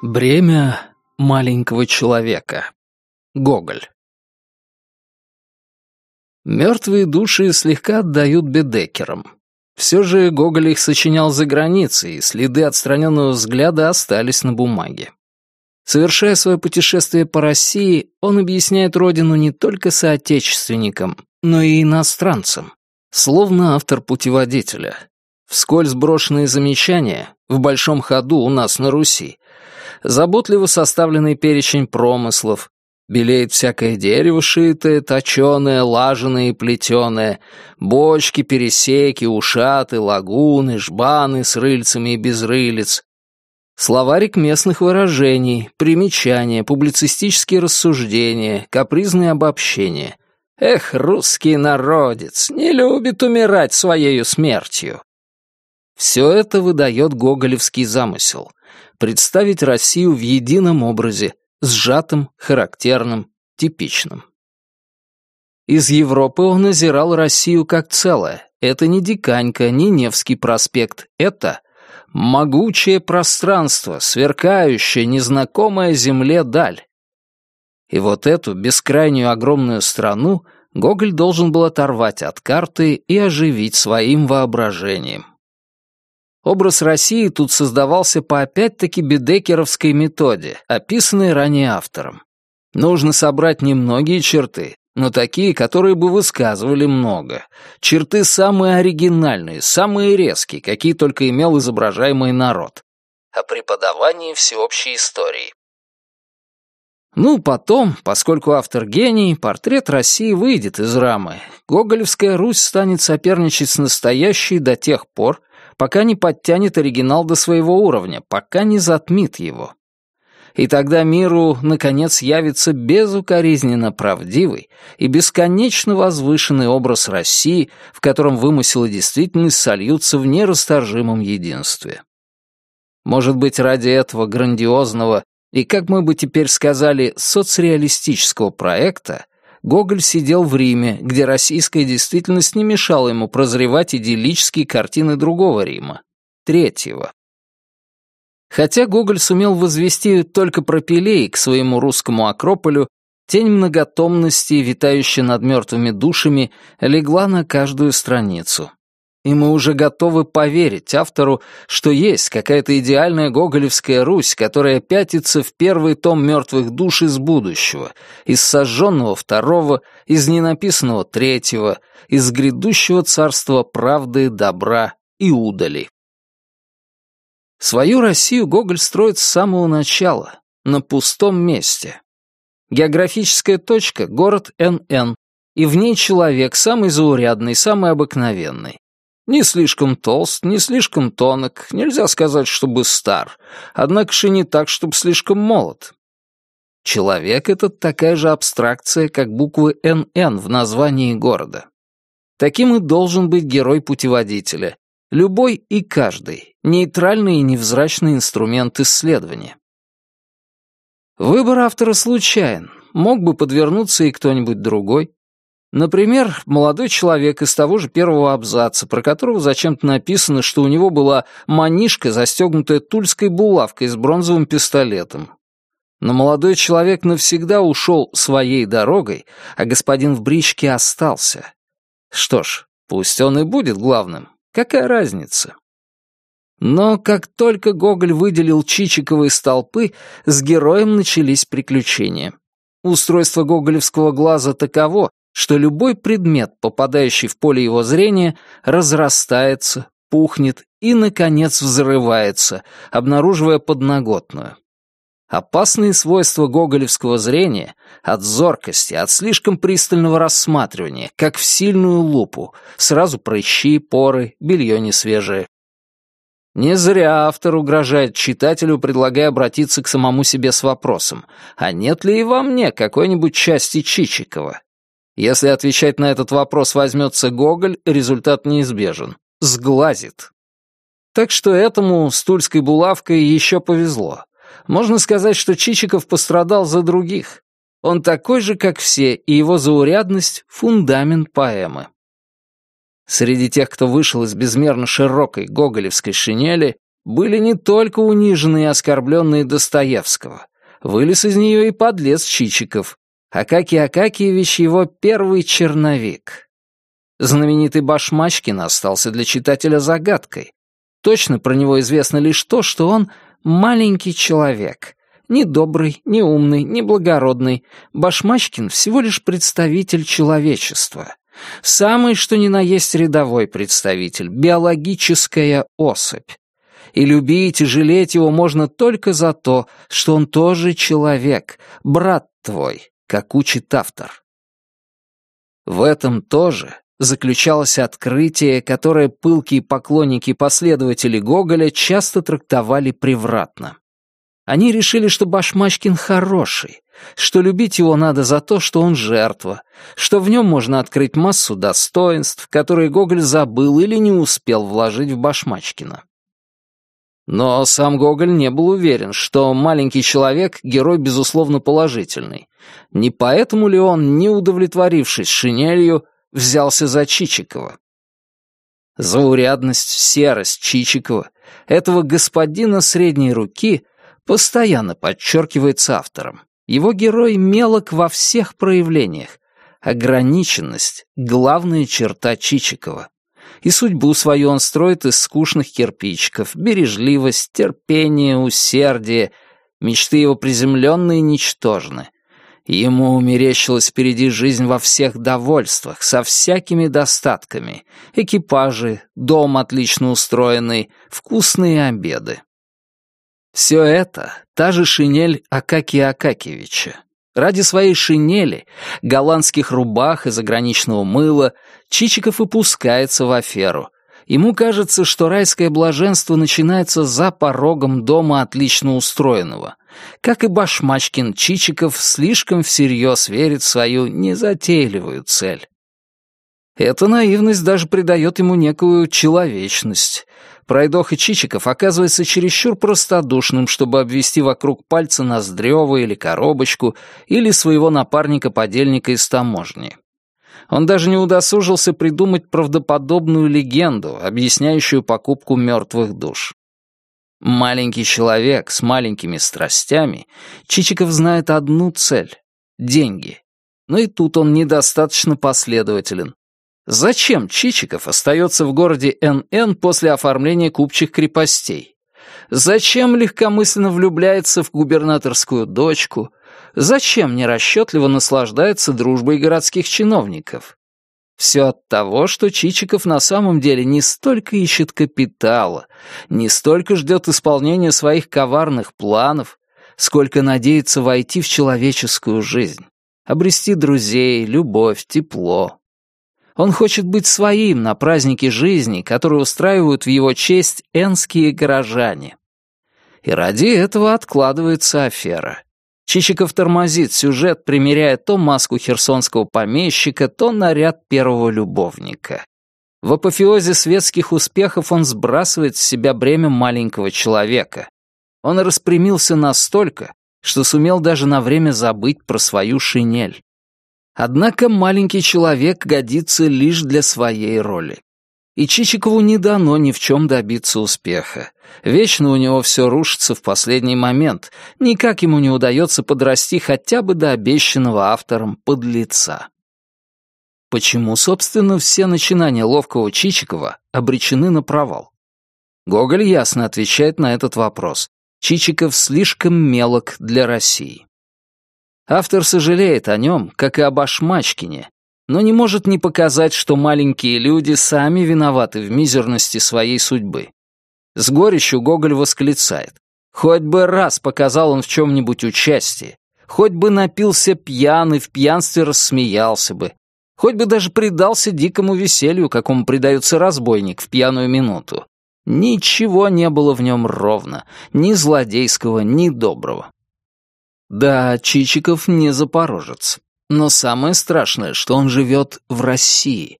Бремя маленького человека. Гоголь. Мертвые души слегка отдают Бедекерам. Все же Гоголь их сочинял за границей, и следы отстраненного взгляда остались на бумаге. Совершая свое путешествие по России, он объясняет родину не только соотечественникам, но и иностранцам, словно автор путеводителя. Вскользь брошенные замечания, в большом ходу у нас на Руси, заботливо составленный перечень промыслов, белеет всякое дерево шитое, точеное, лаженое и плетеное, бочки, пересеки, ушаты, лагуны, жбаны с рыльцами и без рылиц, Словарик местных выражений, примечания, публицистические рассуждения, капризные обобщения. Эх, русский народец, не любит умирать своею смертью. Все это выдает гоголевский замысел — представить Россию в едином образе, сжатым, характерным, типичным. Из Европы он озирал Россию как целое. Это не Диканька, не Невский проспект. Это могучее пространство, сверкающее, незнакомая земле даль. И вот эту бескрайнюю огромную страну Гоголь должен был оторвать от карты и оживить своим воображением. Образ России тут создавался по опять-таки бедекеровской методе, описанной ранее автором. Нужно собрать немногие черты, но такие, которые бы высказывали много. Черты самые оригинальные, самые резкие, какие только имел изображаемый народ. О преподавании всеобщей истории. Ну, потом, поскольку автор гений, портрет России выйдет из рамы. Гоголевская Русь станет соперничать с настоящей до тех пор, пока не подтянет оригинал до своего уровня, пока не затмит его. И тогда миру, наконец, явится безукоризненно правдивый и бесконечно возвышенный образ России, в котором вымысел и действительность сольются в нерасторжимом единстве. Может быть, ради этого грандиозного и, как мы бы теперь сказали, соцреалистического проекта Гоголь сидел в Риме, где российская действительность не мешала ему прозревать идиллические картины другого Рима, третьего. Хотя Гоголь сумел возвести только про Пелей к своему русскому Акрополю, тень многотомности, витающая над мертвыми душами, легла на каждую страницу и мы уже готовы поверить автору, что есть какая-то идеальная гоголевская Русь, которая пятится в первый том мертвых душ из будущего, из сожженного второго, из ненаписанного третьего, из грядущего царства правды, добра и удали. Свою Россию Гоголь строит с самого начала, на пустом месте. Географическая точка — город НН, и в ней человек самый заурядный, самый обыкновенный. Не слишком толст, не слишком тонок, нельзя сказать, чтобы стар, однако же не так, чтобы слишком молод. Человек — это такая же абстракция, как буквы «НН» в названии города. Таким и должен быть герой путеводителя. Любой и каждый, нейтральный и невзрачный инструмент исследования. Выбор автора случайен, мог бы подвернуться и кто-нибудь другой. Например, молодой человек из того же первого абзаца, про которого зачем-то написано, что у него была манишка, застегнутая тульской булавкой с бронзовым пистолетом. Но молодой человек навсегда ушел своей дорогой, а господин в бричке остался. Что ж, пусть он и будет главным. Какая разница? Но как только Гоголь выделил Чичикова из толпы, с героем начались приключения. Устройство гоголевского глаза таково, что любой предмет, попадающий в поле его зрения, разрастается, пухнет и, наконец, взрывается, обнаруживая подноготную. Опасные свойства гоголевского зрения от зоркости, от слишком пристального рассматривания, как в сильную лупу, сразу прыщи, поры, белье несвежее. Не зря автор угрожает читателю, предлагая обратиться к самому себе с вопросом, а нет ли и во мне какой-нибудь части Чичикова? Если отвечать на этот вопрос возьмется Гоголь, результат неизбежен. Сглазит. Так что этому с тульской булавкой еще повезло. Можно сказать, что Чичиков пострадал за других. Он такой же, как все, и его заурядность — фундамент поэмы. Среди тех, кто вышел из безмерно широкой гоголевской шинели, были не только униженные и оскорбленные Достоевского. Вылез из нее и подлец Чичиков. Акакий Акакиевич его первый черновик. Знаменитый Башмачкин остался для читателя загадкой. Точно про него известно лишь то, что он маленький человек. Ни добрый, ни умный, ни благородный. Башмачкин всего лишь представитель человечества. Самый что ни на есть рядовой представитель, биологическая особь. И любить и жалеть его можно только за то, что он тоже человек, брат твой, как учит автор. В этом тоже заключалось открытие, которое пылкие поклонники и последователи Гоголя часто трактовали превратно. Они решили, что Башмачкин хороший, что любить его надо за то, что он жертва, что в нем можно открыть массу достоинств, которые Гоголь забыл или не успел вложить в Башмачкина. Но сам Гоголь не был уверен, что маленький человек — герой, безусловно, положительный. Не поэтому ли он, не удовлетворившись шинелью, взялся за Чичикова? Заурядность, серость Чичикова, этого господина средней руки, постоянно подчеркивается автором. Его герой мелок во всех проявлениях. Ограниченность — главная черта Чичикова. И судьбу свою он строит из скучных кирпичиков, бережливость, терпение, усердие. Мечты его приземленные и ничтожны. Ему умерещилась впереди жизнь во всех довольствах, со всякими достатками. Экипажи, дом отлично устроенный, вкусные обеды. Все это — та же шинель Акакия Акакевича. Ради своей шинели, голландских рубах и заграничного мыла Чичиков и пускается в аферу. Ему кажется, что райское блаженство начинается за порогом дома отлично устроенного. Как и Башмачкин, Чичиков слишком всерьез верит в свою незатейливую цель. Эта наивность даже придает ему некую человечность. Пройдоха Чичиков оказывается чересчур простодушным, чтобы обвести вокруг пальца Ноздрева или коробочку, или своего напарника-подельника из таможни. Он даже не удосужился придумать правдоподобную легенду, объясняющую покупку мертвых душ. Маленький человек с маленькими страстями, Чичиков знает одну цель — деньги. Но и тут он недостаточно последователен. Зачем Чичиков остается в городе НН после оформления купчих крепостей? Зачем легкомысленно влюбляется в губернаторскую дочку? Зачем нерасчетливо наслаждается дружбой городских чиновников? Все от того, что Чичиков на самом деле не столько ищет капитала, не столько ждет исполнения своих коварных планов, сколько надеется войти в человеческую жизнь, обрести друзей, любовь, тепло, он хочет быть своим на празднике жизни, который устраивают в его честь энские горожане. И ради этого откладывается афера. Чичиков тормозит сюжет, примеряя то маску херсонского помещика, то наряд первого любовника. В апофеозе светских успехов он сбрасывает с себя бремя маленького человека. Он распрямился настолько, что сумел даже на время забыть про свою шинель. Однако маленький человек годится лишь для своей роли. И Чичикову не дано ни в чем добиться успеха. Вечно у него все рушится в последний момент. Никак ему не удается подрасти хотя бы до обещанного автором подлеца. Почему, собственно, все начинания ловкого Чичикова обречены на провал? Гоголь ясно отвечает на этот вопрос. Чичиков слишком мелок для России. Автор сожалеет о нем, как и об Ашмачкине, но не может не показать, что маленькие люди сами виноваты в мизерности своей судьбы. С горечью Гоголь восклицает. Хоть бы раз показал он в чем-нибудь участие, хоть бы напился пьян и в пьянстве рассмеялся бы, хоть бы даже предался дикому веселью, какому предается разбойник в пьяную минуту. Ничего не было в нем ровно, ни злодейского, ни доброго. Да, Чичиков не запорожец. Но самое страшное, что он живет в России.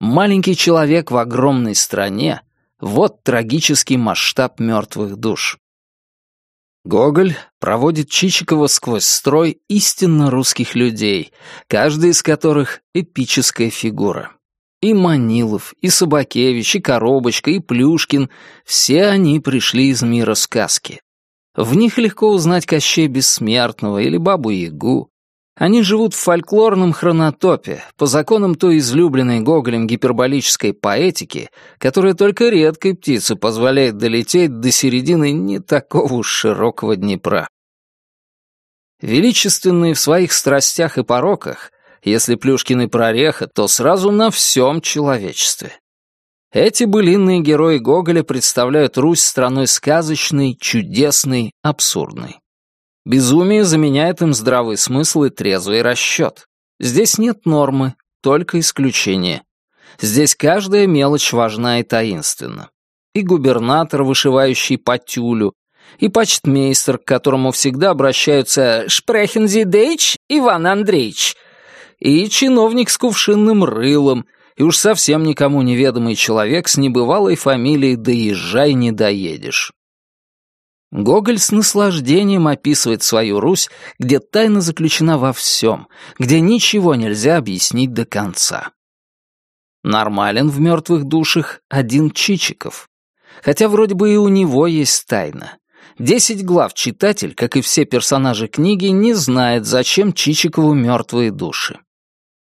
Маленький человек в огромной стране — вот трагический масштаб мертвых душ. Гоголь проводит Чичикова сквозь строй истинно русских людей, каждый из которых — эпическая фигура. И Манилов, и Собакевич, и Коробочка, и Плюшкин — все они пришли из мира сказки. В них легко узнать Кощей Бессмертного или Бабу-Ягу. Они живут в фольклорном хронотопе, по законам той излюбленной Гоголем гиперболической поэтики, которая только редкой птице позволяет долететь до середины не такого уж широкого Днепра. Величественные в своих страстях и пороках, если Плюшкин и прореха, то сразу на всем человечестве. Эти былинные герои Гоголя представляют Русь страной сказочной, чудесной, абсурдной. Безумие заменяет им здравый смысл и трезвый расчет. Здесь нет нормы, только исключение. Здесь каждая мелочь важна и таинственна. И губернатор, вышивающий по тюлю, и почтмейстер, к которому всегда обращаются «Шпрехензидейч Иван Андреевич», и чиновник с кувшинным рылом, и уж совсем никому неведомый человек с небывалой фамилией «Доезжай, не доедешь». Гоголь с наслаждением описывает свою Русь, где тайна заключена во всем, где ничего нельзя объяснить до конца. Нормален в мертвых душах один Чичиков. Хотя вроде бы и у него есть тайна. Десять глав читатель, как и все персонажи книги, не знает, зачем Чичикову мертвые души.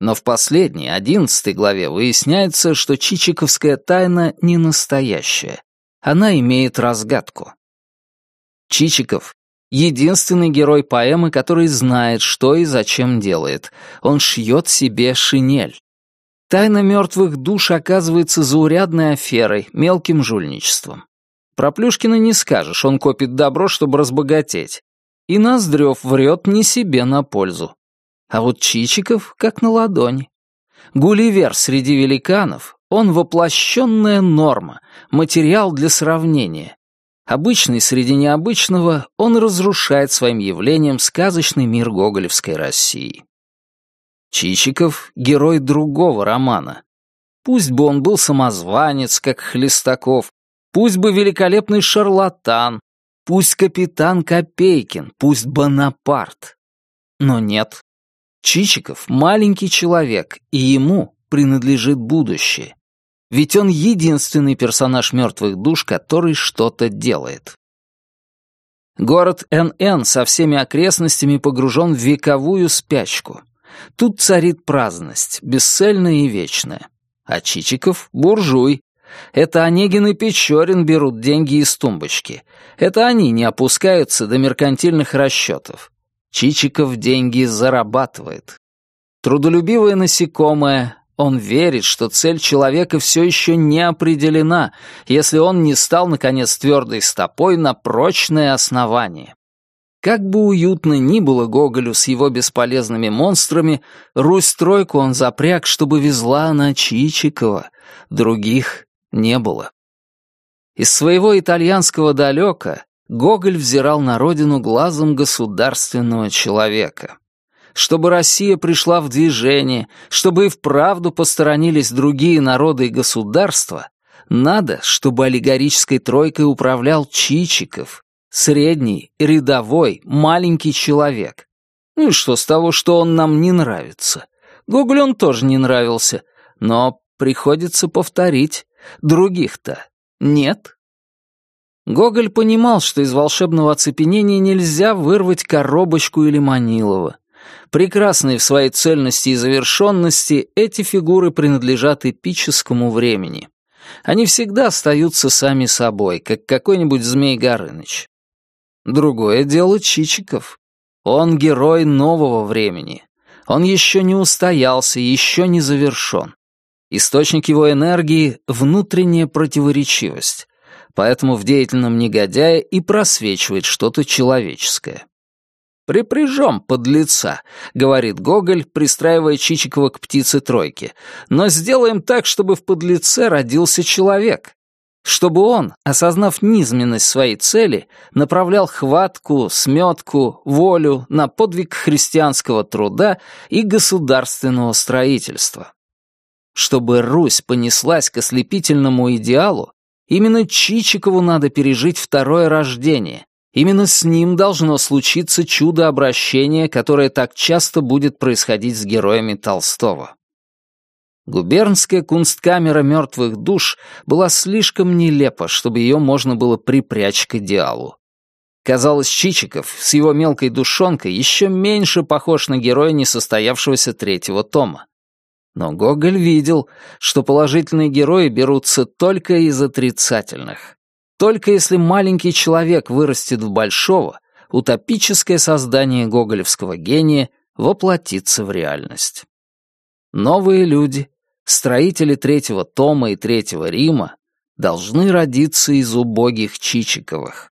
Но в последней, одиннадцатой главе выясняется, что чичиковская тайна не настоящая. Она имеет разгадку. Чичиков — единственный герой поэмы, который знает, что и зачем делает. Он шьет себе шинель. Тайна мертвых душ оказывается заурядной аферой, мелким жульничеством. Про Плюшкина не скажешь, он копит добро, чтобы разбогатеть. И Ноздрев врет не себе на пользу. А вот Чичиков как на ладони. Гулливер среди великанов, он воплощенная норма, материал для сравнения. Обычный среди необычного, он разрушает своим явлением сказочный мир гоголевской России. Чичиков — герой другого романа. Пусть бы он был самозванец, как Хлестаков, пусть бы великолепный шарлатан, пусть капитан Копейкин, пусть Бонапарт. Но нет. Чичиков — маленький человек, и ему принадлежит будущее ведь он единственный персонаж «Мертвых душ», который что-то делает. Город НН со всеми окрестностями погружен в вековую спячку. Тут царит праздность, бесцельная и вечная. А Чичиков — буржуй. Это Онегин и Печорин берут деньги из тумбочки. Это они не опускаются до меркантильных расчетов. Чичиков деньги зарабатывает. Трудолюбивое насекомое, он верит, что цель человека все еще не определена, если он не стал, наконец, твердой стопой на прочное основание. Как бы уютно ни было Гоголю с его бесполезными монстрами, Русь-тройку он запряг, чтобы везла она Чичикова. Других не было. Из своего итальянского далека Гоголь взирал на родину глазом государственного человека чтобы Россия пришла в движение, чтобы и вправду посторонились другие народы и государства, надо, чтобы аллегорической тройкой управлял Чичиков, средний, рядовой, маленький человек. Ну и что с того, что он нам не нравится? Гоголь он тоже не нравился, но приходится повторить, других-то нет. Гоголь понимал, что из волшебного оцепенения нельзя вырвать коробочку или Манилова. Прекрасные в своей цельности и завершенности, эти фигуры принадлежат эпическому времени. Они всегда остаются сами собой, как какой-нибудь Змей Горыныч. Другое дело Чичиков. Он герой нового времени. Он еще не устоялся, еще не завершен. Источник его энергии — внутренняя противоречивость. Поэтому в деятельном негодяе и просвечивает что-то человеческое. «Припряжем подлеца», — говорит Гоголь, пристраивая Чичикова к птице тройки. «Но сделаем так, чтобы в подлеце родился человек. Чтобы он, осознав низменность своей цели, направлял хватку, сметку, волю на подвиг христианского труда и государственного строительства. Чтобы Русь понеслась к ослепительному идеалу, именно Чичикову надо пережить второе рождение, Именно с ним должно случиться чудо обращения, которое так часто будет происходить с героями Толстого. Губернская кунсткамера мертвых душ была слишком нелепа, чтобы ее можно было припрячь к идеалу. Казалось, Чичиков с его мелкой душонкой еще меньше похож на героя несостоявшегося третьего тома. Но Гоголь видел, что положительные герои берутся только из отрицательных. Только если маленький человек вырастет в большого, утопическое создание гоголевского гения воплотится в реальность. Новые люди, строители третьего тома и третьего Рима, должны родиться из убогих Чичиковых.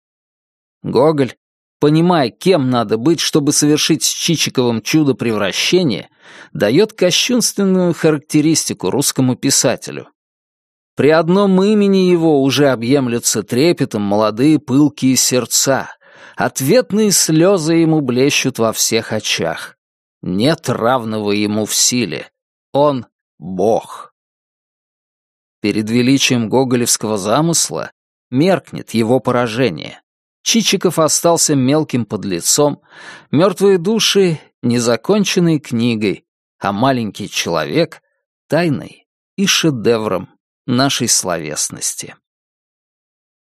Гоголь, понимая, кем надо быть, чтобы совершить с Чичиковым чудо превращения, дает кощунственную характеристику русскому писателю. При одном имени его уже объемлются трепетом молодые пылкие сердца, ответные слезы ему блещут во всех очах. Нет равного ему в силе. Он — Бог. Перед величием гоголевского замысла меркнет его поражение. Чичиков остался мелким подлецом, мертвые души — незаконченной книгой, а маленький человек — тайной и шедевром нашей словесности.